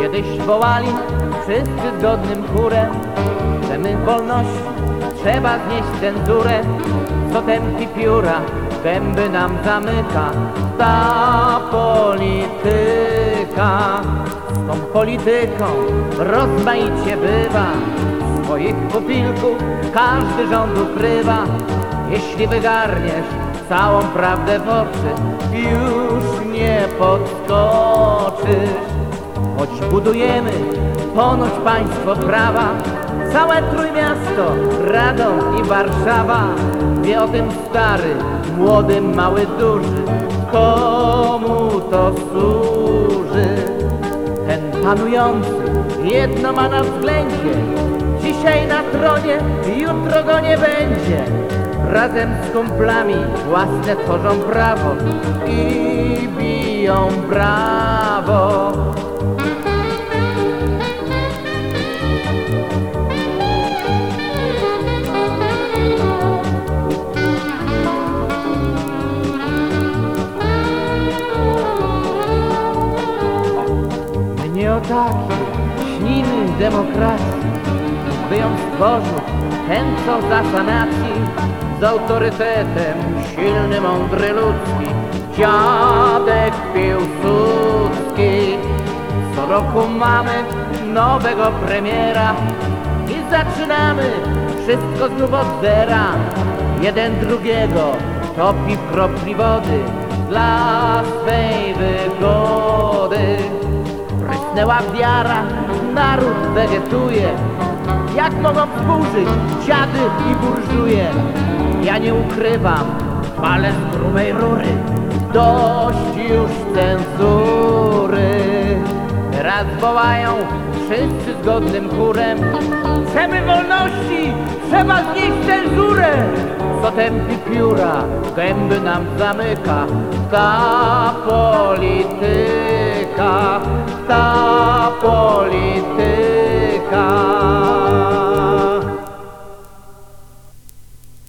Kiedyś wołali wszyscy zgodnym chórem Chcemy wolności, trzeba znieść cenzurę. Totemki pióra gęby nam zamyka Ta polityka. Tą polityką rozmaicie bywa Swoich pupilków każdy rząd ukrywa Jeśli wygarniesz całą prawdę w oczy Już nie podskoczysz. Choć budujemy ponoć państwo prawa Całe Trójmiasto, Radom i Warszawa. Wie o tym stary, młody, mały, duży Komu to służy? Ten panujący jedno ma na względzie Dzisiaj na tronie, jutro go nie będzie Razem z kumplami własne tworzą prawo I biją brawo. My nie o takiej śnimy demokracji, by ją stworzył ten, co za sanacji, z autorytetem silny, mądry, ludzki, dziadek Piłsudski. Co roku mamy nowego premiera i zaczynamy wszystko znów od zera. Jeden drugiego topi w kropli wody dla swej wygody. Prysnęła wiara, naród wegetuje. Jak mogą współżyć? Dziady i burżuje? Ja nie ukrywam, ale z grubej rury. Dość już cenzury. Teraz wołają wszyscy zgodnym chórem. Chcemy wolności, trzeba znieść cenzurę. Co tępi pióra, gęby nam zamyka Ta polityka,